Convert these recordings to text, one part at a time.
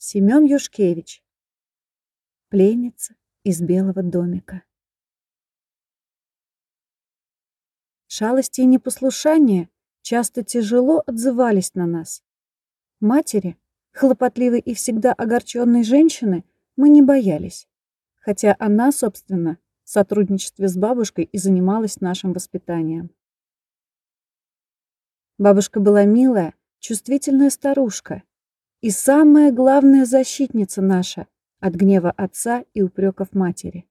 Семен Юшкевич. Пленница из белого домика. Шалости и непослушание часто тяжело отзывались на нас. Матери, хлопотливой и всегда огорченной женщины, мы не боялись. Хотя она, собственно, в сотрудничестве с бабушкой и занималась нашим воспитанием. Бабушка была милая, чувствительная старушка и самая главная защитница наша от гнева отца и упреков матери.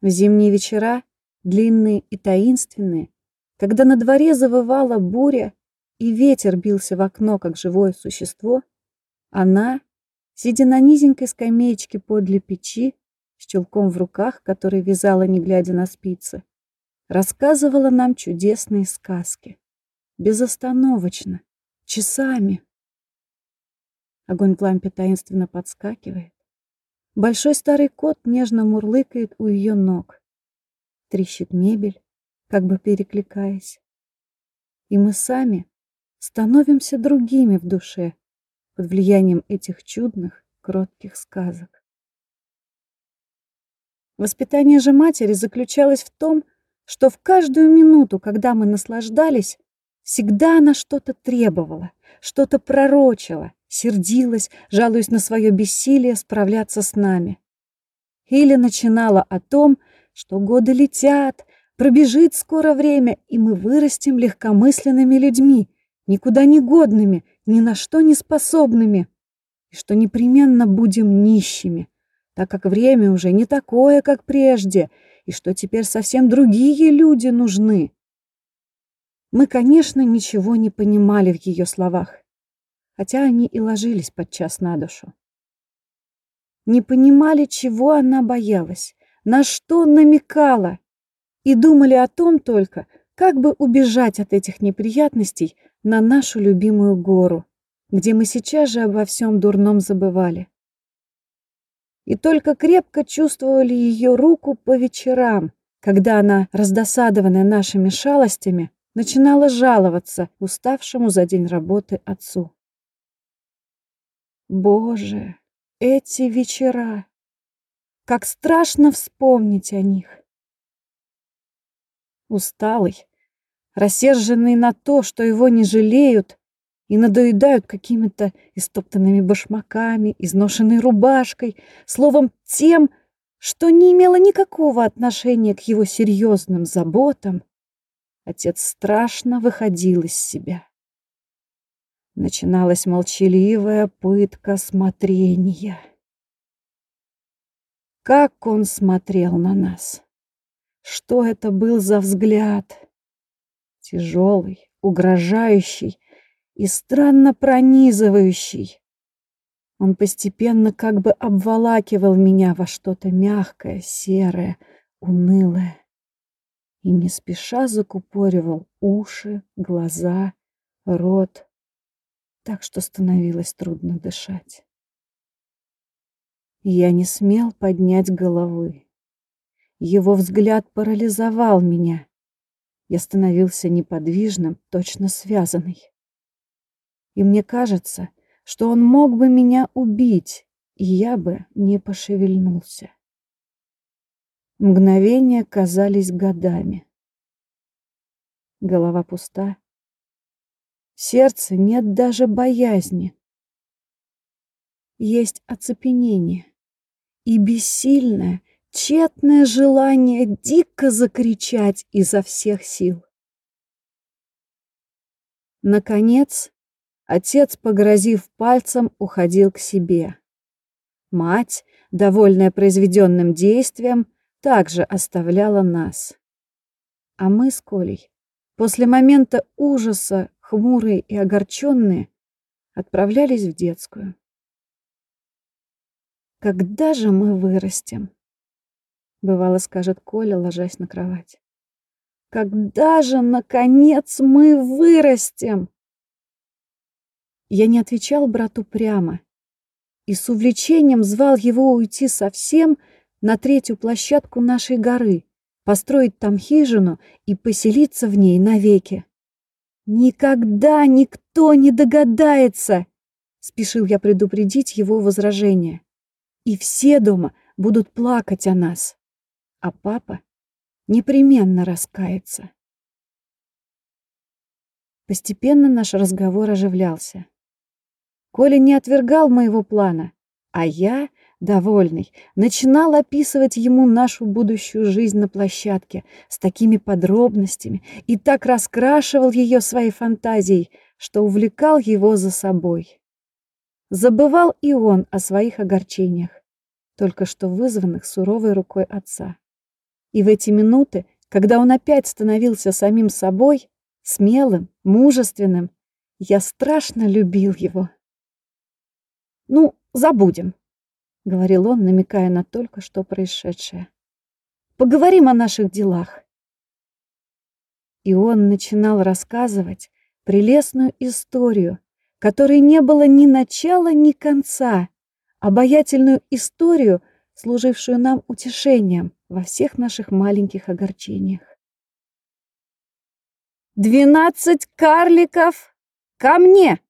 В зимние вечера длинные и таинственные, когда на дворе завывала буря и ветер бился в окно, как живое существо, она, сидя на низенькой скамеечке подле печи, с чулком в руках, который вязала, не глядя на спицы, рассказывала нам чудесные сказки. Безостановочно, часами. Огонь в лампе таинственно подскакивает. Большой старый кот нежно мурлыкает у ее ног трещит мебель, как бы перекликаясь. И мы сами становимся другими в душе под влиянием этих чудных, кротких сказок. Воспитание же матери заключалось в том, что в каждую минуту, когда мы наслаждались, всегда она что-то требовала, что-то пророчила, сердилась, жалуясь на свое бессилие справляться с нами. Или начинала о том, что годы летят, пробежит скоро время, и мы вырастем легкомысленными людьми, никуда не годными, ни на что не способными, и что непременно будем нищими, так как время уже не такое, как прежде, и что теперь совсем другие люди нужны. Мы, конечно, ничего не понимали в ее словах, хотя они и ложились подчас на душу. Не понимали, чего она боялась, на что намекала, и думали о том только, как бы убежать от этих неприятностей на нашу любимую гору, где мы сейчас же обо всем дурном забывали. И только крепко чувствовали ее руку по вечерам, когда она, раздосадованная нашими шалостями, начинала жаловаться уставшему за день работы отцу. Боже, эти вечера! Как страшно вспомнить о них. Усталый, рассерженный на то, что его не жалеют и надоедают какими-то истоптанными башмаками, изношенной рубашкой, словом, тем, что не имело никакого отношения к его серьезным заботам, отец страшно выходил из себя. Начиналась молчаливая пытка смотрения. Как он смотрел на нас! Что это был за взгляд? Тяжелый, угрожающий и странно пронизывающий. Он постепенно как бы обволакивал меня во что-то мягкое, серое, унылое. И не спеша закупоривал уши, глаза, рот, так что становилось трудно дышать. Я не смел поднять головы. Его взгляд парализовал меня. Я становился неподвижным, точно связанный. И мне кажется, что он мог бы меня убить, и я бы не пошевельнулся. Мгновения казались годами. Голова пуста. Сердце нет даже боязни. Есть оцепенение и бессильное, тщетное желание дико закричать изо всех сил. Наконец, отец, погрозив пальцем, уходил к себе. Мать, довольная произведенным действием, также оставляла нас. А мы с Колей, после момента ужаса, хмурые и огорченные, отправлялись в детскую. Когда же мы вырастем? Бывало, скажет Коля, ложась на кровать. Когда же, наконец, мы вырастем? Я не отвечал брату прямо и с увлечением звал его уйти совсем на третью площадку нашей горы, построить там хижину и поселиться в ней навеки. Никогда никто не догадается, спешил я предупредить его возражение. И все дома будут плакать о нас. А папа непременно раскается. Постепенно наш разговор оживлялся. Коля не отвергал моего плана, а я, довольный, начинал описывать ему нашу будущую жизнь на площадке с такими подробностями и так раскрашивал ее своей фантазией, что увлекал его за собой. Забывал и он о своих огорчениях, только что вызванных суровой рукой отца. И в эти минуты, когда он опять становился самим собой, смелым, мужественным. Я страшно любил его. «Ну, забудем», — говорил он, намекая на только что происшедшее. «Поговорим о наших делах». И он начинал рассказывать прелестную историю, которой не было ни начала, ни конца, обаятельную историю, служившую нам утешением во всех наших маленьких огорчениях. «Двенадцать карликов! Ко мне!»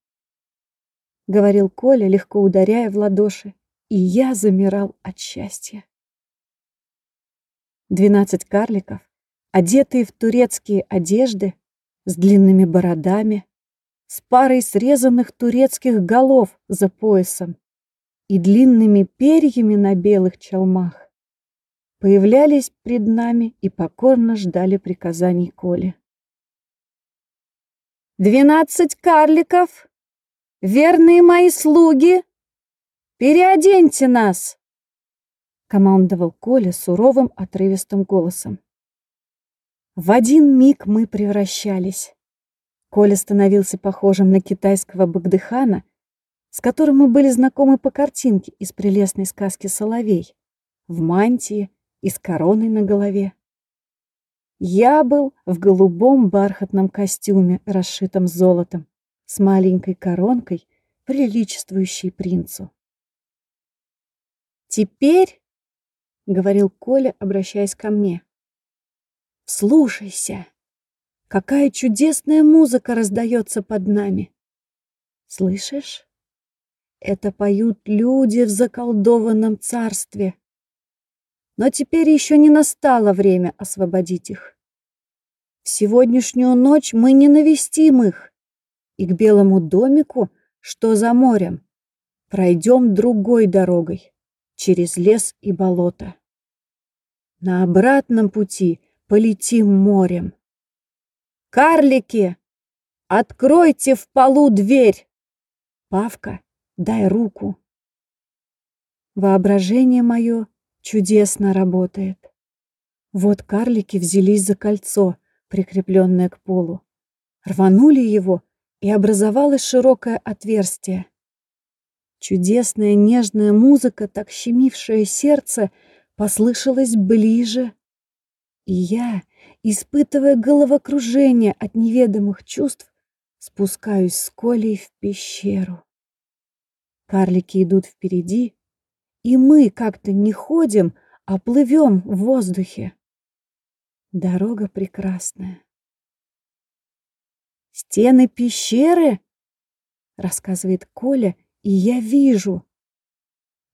— говорил Коля, легко ударяя в ладоши, и я замирал от счастья. Двенадцать карликов, одетые в турецкие одежды, с длинными бородами, с парой срезанных турецких голов за поясом и длинными перьями на белых чалмах, появлялись пред нами и покорно ждали приказаний Коли. Двенадцать карликов, верные мои слуги, переоденьте нас!» Командовал Коля суровым отрывистым голосом. В один миг мы превращались. Коля становился похожим на китайского Багдыхана, с которым мы были знакомы по картинке из прелестной сказки «Соловей», в мантии и с короной на голове. Я был в голубом бархатном костюме, расшитом золотом, с маленькой коронкой, приличествующей принцу. «Теперь», — говорил Коля, обращаясь ко мне, — «слушайся, какая чудесная музыка раздается под нами. Слышишь? Это поют люди в заколдованном царстве. Но теперь еще не настало время освободить их. В сегодняшнюю ночь мы не навестим их, и к белому домику, что за морем, пройдем другой дорогой, через лес и болото. На обратном пути полетим морем. Карлики, откройте в полу дверь! Павка, дай руку. Воображение мое чудесно работает. Вот карлики взялись за кольцо, прикрепленное к полу. Рванули его, и образовалось широкое отверстие. Чудесная нежная музыка, так щемившая сердце, послышалась ближе. И я, испытывая головокружение от неведомых чувств, спускаюсь с Колей в пещеру. Карлики идут впереди, и мы как-то не ходим, а плывем в воздухе. Дорога прекрасная. Стены пещеры, рассказывает Коля, и я вижу,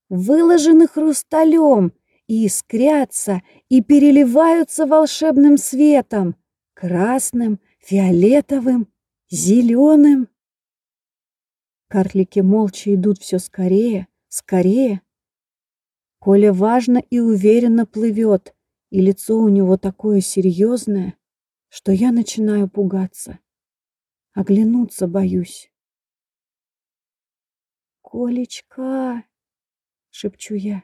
выложены хрусталем и искрятся, и переливаются волшебным светом, красным, фиолетовым, зеленым. Карлики молча идут все скорее, скорее. Коля важно и уверенно плывет, и лицо у него такое серьезное, что я начинаю пугаться. Оглянуться боюсь. «Колечка!» — шепчу я.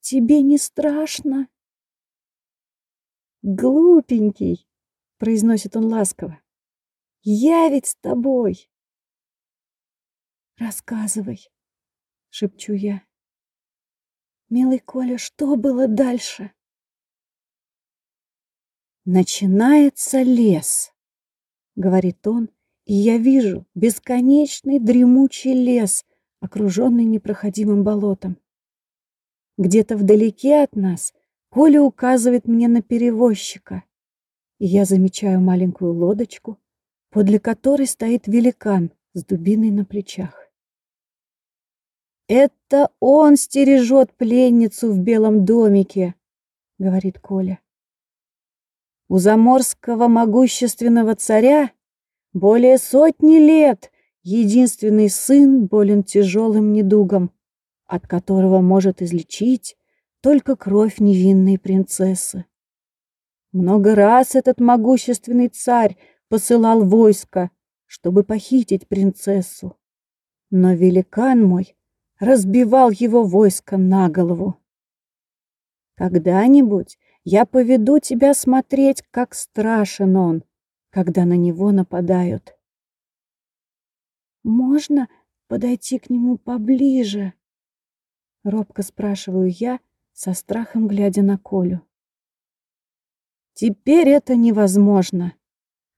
«Тебе не страшно?» «Глупенький!» — произносит он ласково. «Я ведь с тобой!» «Рассказывай!» — шепчу я. Милый Коля, что было дальше? Начинается лес, говорит он, и я вижу бесконечный дремучий лес, окруженный непроходимым болотом. Где-то вдалеке от нас Коля указывает мне на перевозчика, и я замечаю маленькую лодочку, подле которой стоит великан с дубиной на плечах. «Это он стережет пленницу в белом домике», — говорит Коля. «У заморского могущественного царя более сотни лет единственный сын болен тяжелым недугом, от которого может излечить только кровь невинной принцессы. Много раз этот могущественный царь посылал войско, чтобы похитить принцессу. Но великан мой разбивал его войско на голову. Когда-нибудь я поведу тебя смотреть, как страшен он, когда на него нападают. Можно подойти к нему поближе? Робко спрашиваю я, со страхом глядя на Колю. Теперь это невозможно.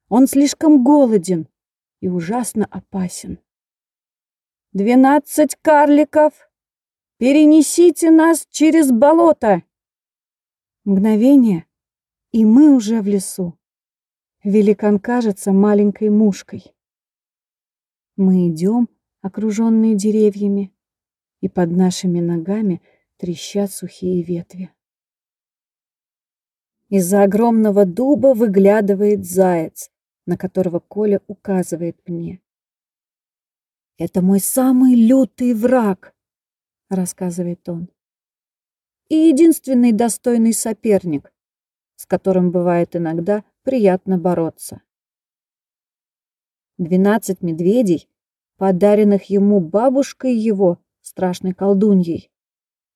Он слишком голоден и ужасно опасен. «Двенадцать карликов! Перенесите нас через болото!» Мгновение, и мы уже в лесу. Великан кажется маленькой мушкой. Мы идем, окруженные деревьями, и под нашими ногами трещат сухие ветви. Из-за огромного дуба выглядывает заяц, на которого Коля указывает мне. «Это мой самый лютый враг», — рассказывает он. «И единственный достойный соперник, с которым бывает иногда приятно бороться». Двенадцать медведей, подаренных ему бабушкой его, страшной колдуньей,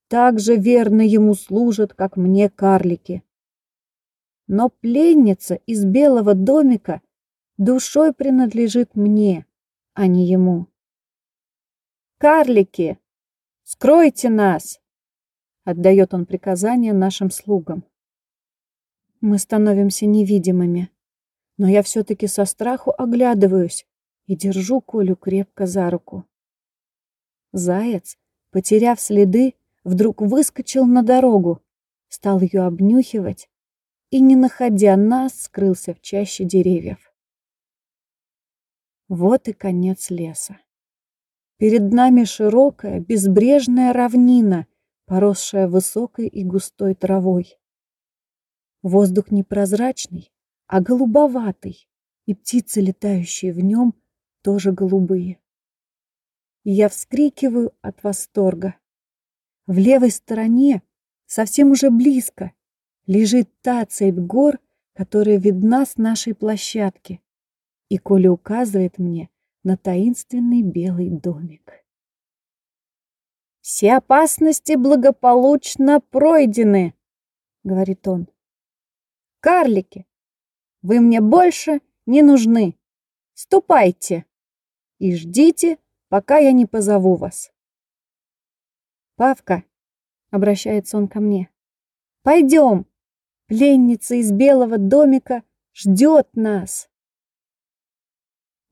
так же верно ему служат, как мне карлики. Но пленница из белого домика душой принадлежит мне, а не ему. «Карлики, скройте нас!» — отдает он приказание нашим слугам. Мы становимся невидимыми, но я все-таки со страху оглядываюсь и держу Колю крепко за руку. Заяц, потеряв следы, вдруг выскочил на дорогу, стал ее обнюхивать и, не находя нас, скрылся в чаще деревьев. Вот и конец леса. Перед нами широкая, безбрежная равнина, поросшая высокой и густой травой. Воздух непрозрачный, а голубоватый, и птицы, летающие в нем, тоже голубые. Я вскрикиваю от восторга. В левой стороне, совсем уже близко, лежит та цепь гор, которая видна с нашей площадки. И Коля указывает мне на таинственный белый домик. «Все опасности благополучно пройдены», — говорит он. «Карлики, вы мне больше не нужны. Ступайте и ждите, пока я не позову вас». «Павка», — обращается он ко мне, — «пойдем, Пленница из белого домика ждет нас.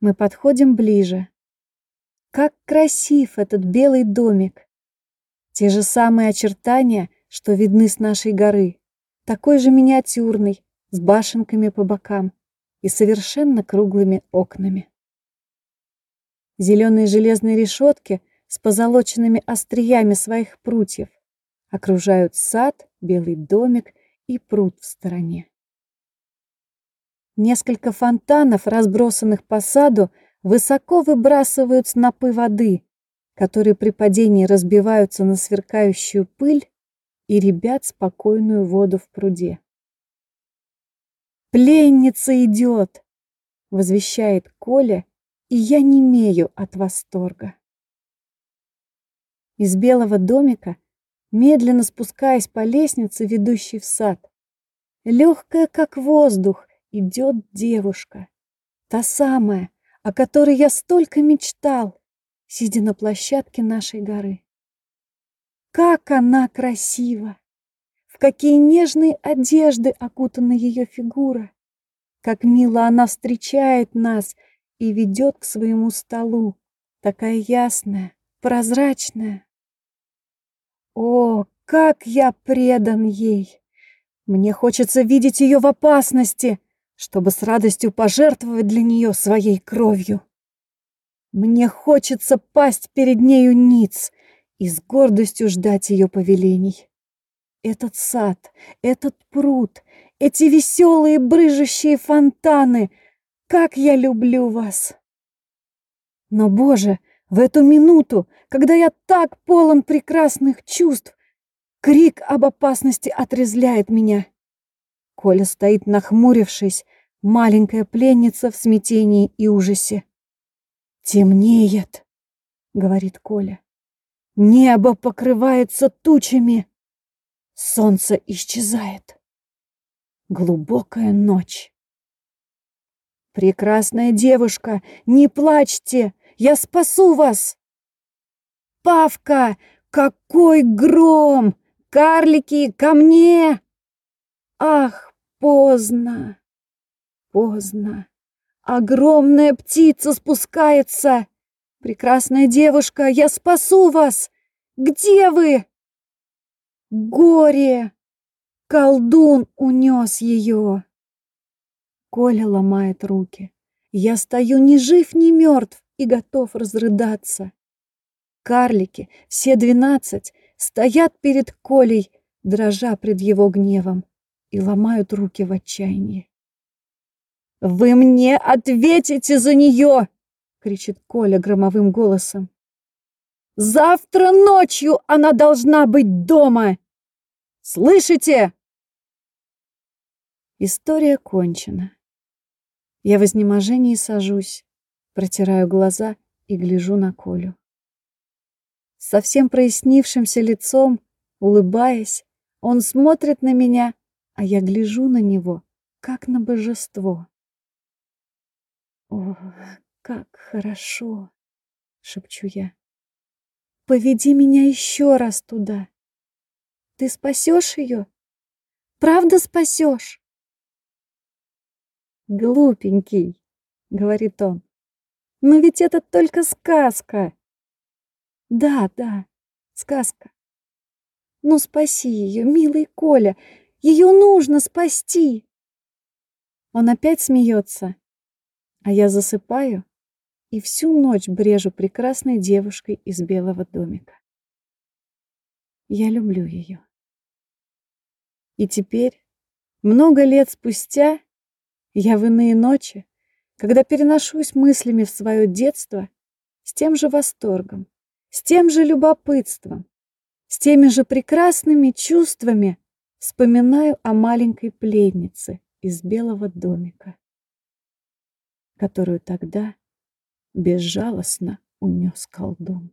Мы подходим ближе. Как красив этот белый домик. Те же самые очертания, что видны с нашей горы. Такой же миниатюрный, с башенками по бокам и совершенно круглыми окнами. Зеленые железные решетки с позолоченными остриями своих прутьев окружают сад, белый домик и пруд в стороне. Несколько фонтанов, разбросанных по саду, высоко выбрасывают снопы воды, которые при падении разбиваются на сверкающую пыль и ребят спокойную воду в пруде. «Пленница идет!» — возвещает Коля, и я немею от восторга. Из белого домика медленно спускаясь по лестнице, ведущей в сад. Легкая, как воздух, идет девушка. Та самая, о которой я столько мечтал, сидя на площадке нашей горы. Как она красива! В какие нежные одежды окутана ее фигура! Как мило она встречает нас и ведет к своему столу, такая ясная, прозрачная. О, как я предан ей! Мне хочется видеть ее в опасности, чтобы с радостью пожертвовать для нее своей кровью. Мне хочется пасть перед нею ниц и с гордостью ждать ее повелений. Этот сад, этот пруд, эти веселые брыжущие фонтаны, как я люблю вас! Но, Боже, в эту минуту, когда я так полон прекрасных чувств, крик об опасности отрезляет меня. Коля стоит нахмурившись, маленькая пленница в смятении и ужасе. «Темнеет», — говорит Коля. «Небо покрывается тучами. Солнце исчезает. Глубокая ночь. Прекрасная девушка, не плачьте, я спасу вас. Павка, какой гром! Карлики, ко мне! Ах, поздно, поздно. Огромная птица спускается. Прекрасная девушка, я спасу вас. Где вы? Горе! Колдун унес ее. Коля ломает руки. Я стою ни жив, ни мертв и готов разрыдаться. Карлики, все двенадцать, стоят перед Колей, дрожа пред его гневом, и ломают руки в отчаянии. «Вы мне ответите за нее!» — кричит Коля громовым голосом. «Завтра ночью она должна быть дома!» Слышите?» История кончена. Я в изнеможении сажусь, протираю глаза и гляжу на Колю. С совсем прояснившимся лицом, улыбаясь, он смотрит на меня, а я гляжу на него, как на божество. «О, как хорошо!» — шепчу я. «Поведи меня еще раз туда!» Ты спасешь ее? Правда спасешь? Глупенький, говорит он. Но ведь это только сказка. Да, да, сказка. Ну спаси ее, милый Коля, ее нужно спасти. Он опять смеется, а я засыпаю и всю ночь брежу прекрасной девушкой из белого домика. Я люблю ее. И теперь, много лет спустя, я в иные ночи, когда переношусь мыслями в свое детство, с тем же восторгом, с тем же любопытством, с теми же прекрасными чувствами вспоминаю о маленькой пленнице из белого домика, которую тогда безжалостно унес колдун.